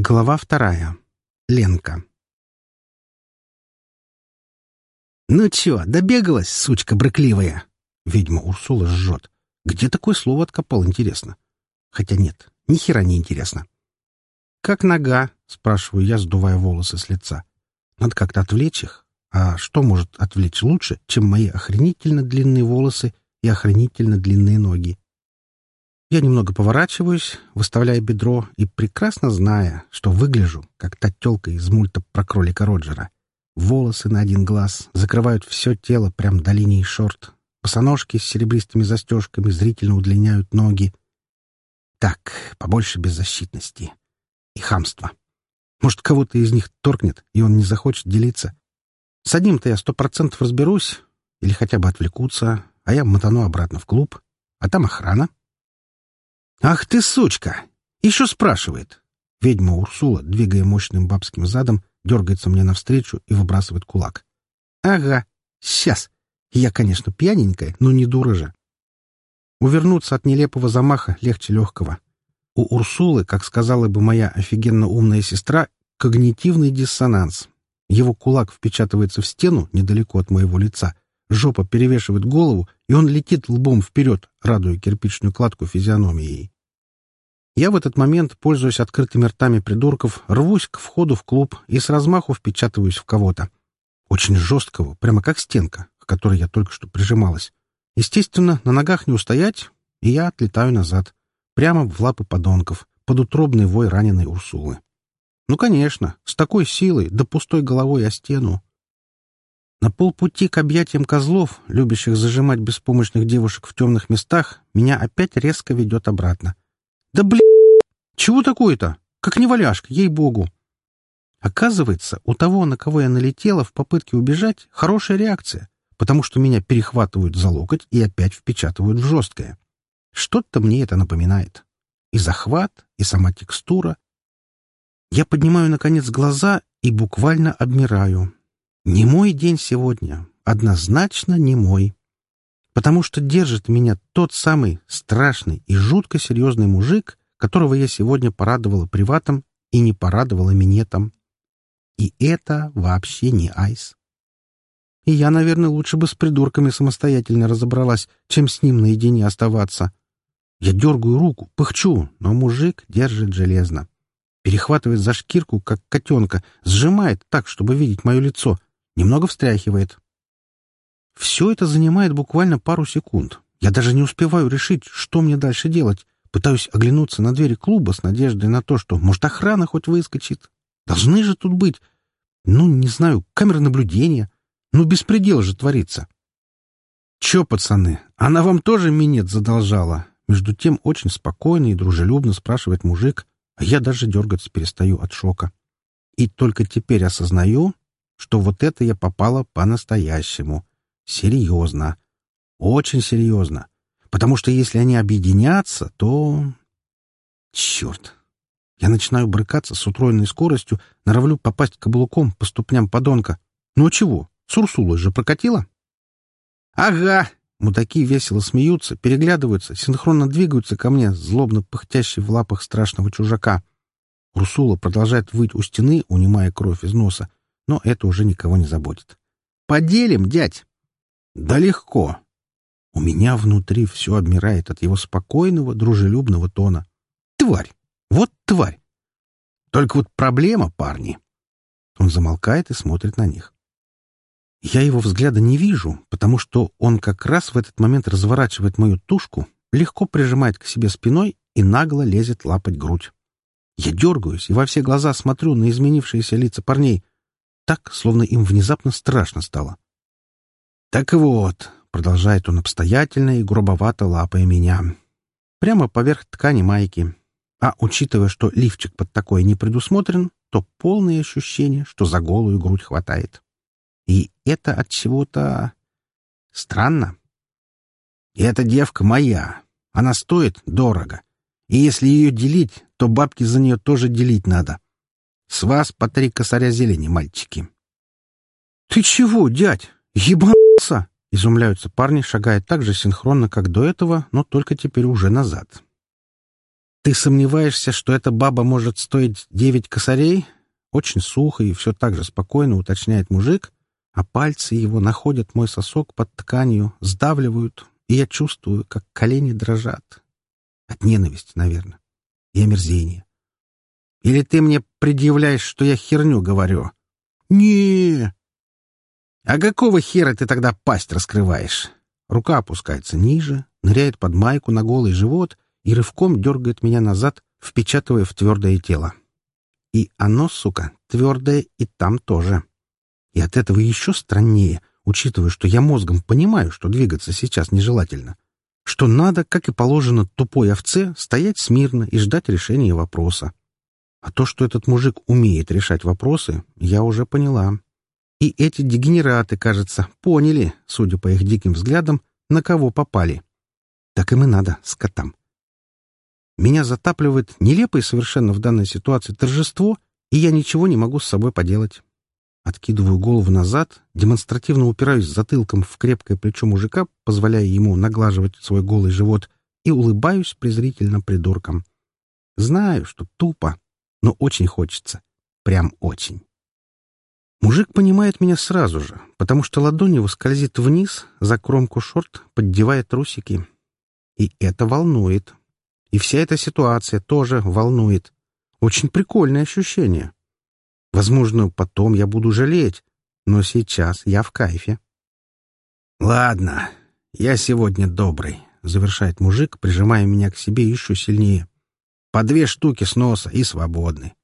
Глава вторая. Ленка. «Ну чё, добегалась, сучка брыкливая?» Ведьма Урсула жжет. Где такое слово откопал, интересно? Хотя нет, ни хера не интересно. «Как нога?» — спрашиваю я, сдувая волосы с лица. Надо как-то отвлечь их. А что может отвлечь лучше, чем мои охренительно длинные волосы и охренительно длинные ноги? Я немного поворачиваюсь, выставляя бедро, и прекрасно зная, что выгляжу, как та тёлка из мульта про кролика Роджера. Волосы на один глаз закрывают все тело прям до линии шорт. Босоножки с серебристыми застежками зрительно удлиняют ноги. Так, побольше беззащитности и хамства. Может, кого-то из них торкнет, и он не захочет делиться. С одним-то я сто процентов разберусь, или хотя бы отвлекутся, а я мотану обратно в клуб, а там охрана. «Ах ты, сучка! Еще спрашивает!» Ведьма Урсула, двигая мощным бабским задом, дергается мне навстречу и выбрасывает кулак. «Ага, сейчас. Я, конечно, пьяненькая, но не дура же». Увернуться от нелепого замаха легче легкого. У Урсулы, как сказала бы моя офигенно умная сестра, когнитивный диссонанс. Его кулак впечатывается в стену недалеко от моего лица, жопа перевешивает голову, и он летит лбом вперед, радуя кирпичную кладку физиономией. Я в этот момент, пользуясь открытыми ртами придурков, рвусь к входу в клуб и с размаху впечатываюсь в кого-то. Очень жесткого, прямо как стенка, к которой я только что прижималась. Естественно, на ногах не устоять, и я отлетаю назад прямо в лапы подонков, под утробный вой раненой Урсулы. Ну, конечно, с такой силой, да пустой головой о стену. На полпути к объятиям козлов, любящих зажимать беспомощных девушек в темных местах, меня опять резко ведет обратно. Да блин, чего такое-то? Как неваляшка, ей-богу. Оказывается, у того, на кого я налетела в попытке убежать, хорошая реакция, потому что меня перехватывают за локоть и опять впечатывают в жесткое. Что-то мне это напоминает. И захват, и сама текстура. Я поднимаю, наконец, глаза и буквально обмираю. Не мой день сегодня. Однозначно не мой. Потому что держит меня тот самый страшный и жутко серьезный мужик, которого я сегодня порадовала приватом и не порадовала минетом. И это вообще не айс. И я, наверное, лучше бы с придурками самостоятельно разобралась, чем с ним наедине оставаться. Я дергаю руку, пыхчу, но мужик держит железно. Перехватывает за шкирку, как котенка, сжимает так, чтобы видеть мое лицо, немного встряхивает. Все это занимает буквально пару секунд. Я даже не успеваю решить, что мне дальше делать. Пытаюсь оглянуться на двери клуба с надеждой на то, что, может, охрана хоть выскочит. Должны же тут быть, ну, не знаю, камеры наблюдения. Ну, беспредел же творится. Че, пацаны, она вам тоже минет задолжала? Между тем очень спокойно и дружелюбно спрашивает мужик, а я даже дергаться перестаю от шока. И только теперь осознаю, что вот это я попала по-настоящему. Серьезно. Очень серьезно. Потому что если они объединятся, то... Черт! Я начинаю брыкаться с утроенной скоростью, норовлю попасть каблуком по ступням подонка. Ну а чего? Сурсула же прокатила? «Ага!» Мудаки весело смеются, переглядываются, синхронно двигаются ко мне, злобно пыхтящий в лапах страшного чужака. Урсула продолжает выть у стены, унимая кровь из носа, но это уже никого не заботит. «Поделим, дядь!» «Да легко!» У меня внутри все обмирает от его спокойного, дружелюбного тона. «Тварь! Вот тварь! Только вот проблема, парни!» Он замолкает и смотрит на них. Я его взгляда не вижу, потому что он как раз в этот момент разворачивает мою тушку, легко прижимает к себе спиной и нагло лезет лапать грудь. Я дергаюсь и во все глаза смотрю на изменившиеся лица парней, так, словно им внезапно страшно стало. «Так вот», — продолжает он обстоятельно и грубовато лапая меня, прямо поверх ткани майки. А учитывая, что лифчик под такое не предусмотрен, то полное ощущение, что за голую грудь хватает. И это от чего-то странно. И эта девка моя. Она стоит дорого. И если ее делить, то бабки за нее тоже делить надо. С вас по три косаря зелени, мальчики. — Ты чего, дядь? Ебанулся? — изумляются парни, шагая так же синхронно, как до этого, но только теперь уже назад. — Ты сомневаешься, что эта баба может стоить девять косарей? Очень сухо и все так же спокойно уточняет мужик, а пальцы его находят мой сосок под тканью, сдавливают, и я чувствую, как колени дрожат. От ненависти, наверное, и омерзения. Или ты мне предъявляешь, что я херню говорю? не А какого хера ты тогда пасть раскрываешь? Рука опускается ниже, ныряет под майку на голый живот и рывком дергает меня назад, впечатывая в твердое тело. И оно, сука, твердое и там тоже. И от этого еще страннее, учитывая, что я мозгом понимаю, что двигаться сейчас нежелательно. Что надо, как и положено тупой овце, стоять смирно и ждать решения вопроса. А то, что этот мужик умеет решать вопросы, я уже поняла. И эти дегенераты, кажется, поняли, судя по их диким взглядам, на кого попали. Так им и надо, скотам. Меня затапливает нелепое совершенно в данной ситуации торжество, и я ничего не могу с собой поделать. Откидываю голову назад, демонстративно упираюсь затылком в крепкое плечо мужика, позволяя ему наглаживать свой голый живот, и улыбаюсь презрительно придурком. Знаю, что тупо, но очень хочется. Прям очень. Мужик понимает меня сразу же, потому что ладонь его скользит вниз, за кромку шорт, поддевая трусики. И это волнует. И вся эта ситуация тоже волнует. Очень прикольное ощущение. Возможно, потом я буду жалеть, но сейчас я в кайфе. «Ладно, я сегодня добрый», — завершает мужик, прижимая меня к себе еще сильнее. По две штуки с носа и свободны.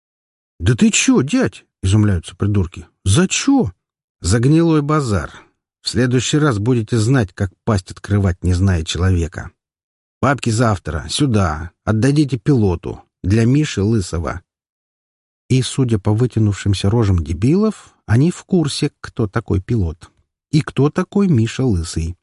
— Да ты чё, дядь? — изумляются придурки. — За чё? — За гнилой базар. В следующий раз будете знать, как пасть открывать, не зная человека. Папки завтра, сюда, отдадите пилоту, для Миши Лысого. И, судя по вытянувшимся рожам дебилов, они в курсе, кто такой пилот и кто такой Миша Лысый.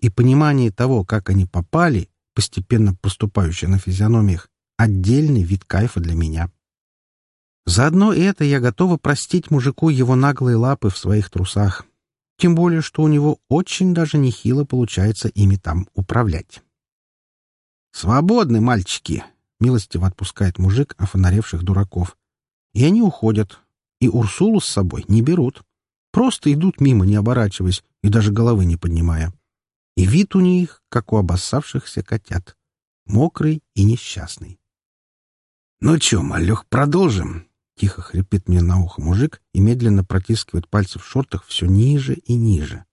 И понимание того, как они попали, постепенно проступающее на физиономиях, Отдельный вид кайфа для меня. Заодно это я готова простить мужику его наглые лапы в своих трусах. Тем более, что у него очень даже нехило получается ими там управлять. «Свободны, мальчики!» — милостиво отпускает мужик офонаревших дураков. И они уходят. И Урсулу с собой не берут. Просто идут мимо, не оборачиваясь и даже головы не поднимая. И вид у них, как у обоссавшихся котят. Мокрый и несчастный. «Ну чё, малёх, продолжим?» Тихо хрипит мне на ухо мужик и медленно протискивает пальцы в шортах все ниже и ниже.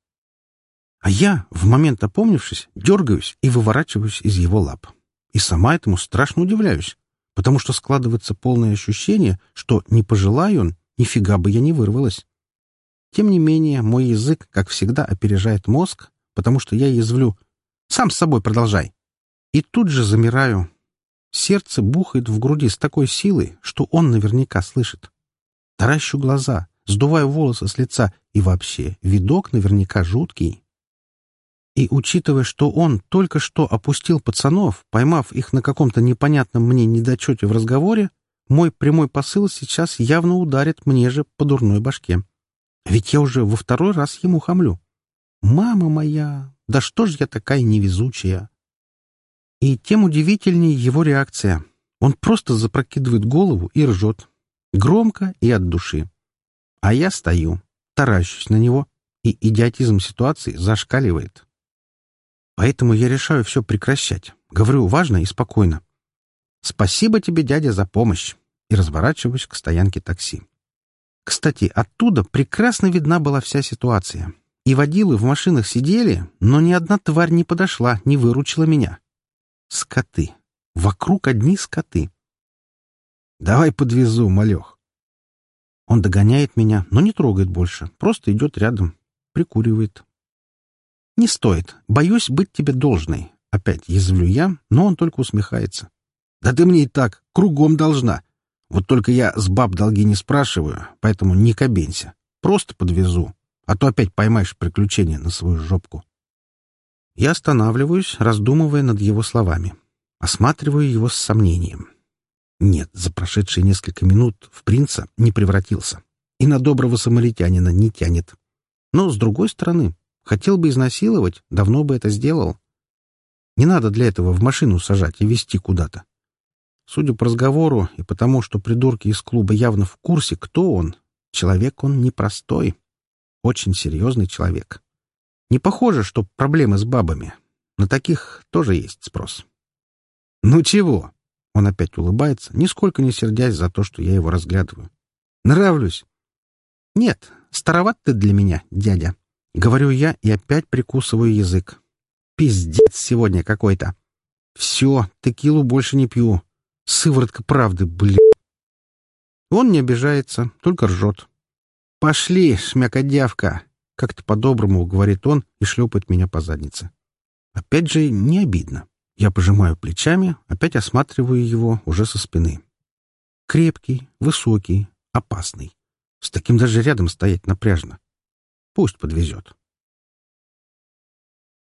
А я, в момент опомнившись, дергаюсь и выворачиваюсь из его лап. И сама этому страшно удивляюсь, потому что складывается полное ощущение, что не пожелаю он, нифига бы я не вырвалась. Тем не менее, мой язык, как всегда, опережает мозг, потому что я язвлю «Сам с собой продолжай!» И тут же замираю, Сердце бухает в груди с такой силой, что он наверняка слышит. Таращу глаза, сдуваю волосы с лица, и вообще видок наверняка жуткий. И учитывая, что он только что опустил пацанов, поймав их на каком-то непонятном мне недочете в разговоре, мой прямой посыл сейчас явно ударит мне же по дурной башке. Ведь я уже во второй раз ему хамлю. «Мама моя, да что ж я такая невезучая!» И тем удивительнее его реакция. Он просто запрокидывает голову и ржет. Громко и от души. А я стою, таращусь на него, и идиотизм ситуации зашкаливает. Поэтому я решаю все прекращать. Говорю важно и спокойно. «Спасибо тебе, дядя, за помощь!» и разворачиваюсь к стоянке такси. Кстати, оттуда прекрасно видна была вся ситуация. И водилы в машинах сидели, но ни одна тварь не подошла, не выручила меня. Скоты. Вокруг одни скоты. «Давай подвезу, малех». Он догоняет меня, но не трогает больше, просто идет рядом, прикуривает. «Не стоит. Боюсь быть тебе должной». Опять язвлю я, но он только усмехается. «Да ты мне и так кругом должна. Вот только я с баб долги не спрашиваю, поэтому не кабенься. Просто подвезу, а то опять поймаешь приключения на свою жопку». Я останавливаюсь, раздумывая над его словами. Осматриваю его с сомнением. Нет, за прошедшие несколько минут в принца не превратился. И на доброго самаритянина не тянет. Но, с другой стороны, хотел бы изнасиловать, давно бы это сделал. Не надо для этого в машину сажать и везти куда-то. Судя по разговору и потому, что придурки из клуба явно в курсе, кто он, человек он непростой. Очень серьезный человек. Не похоже, что проблемы с бабами. На таких тоже есть спрос. «Ну чего?» Он опять улыбается, нисколько не сердясь за то, что я его разглядываю. «Нравлюсь?» «Нет, староват ты для меня, дядя», — говорю я и опять прикусываю язык. «Пиздец сегодня какой-то. Все, текилу больше не пью. Сыворотка правды, блин». Он не обижается, только ржет. «Пошли, шмякодявка!» — как-то по-доброму говорит он и шлепает меня по заднице. Опять же, не обидно. Я пожимаю плечами, опять осматриваю его уже со спины. Крепкий, высокий, опасный. С таким даже рядом стоять напряжно. Пусть подвезет.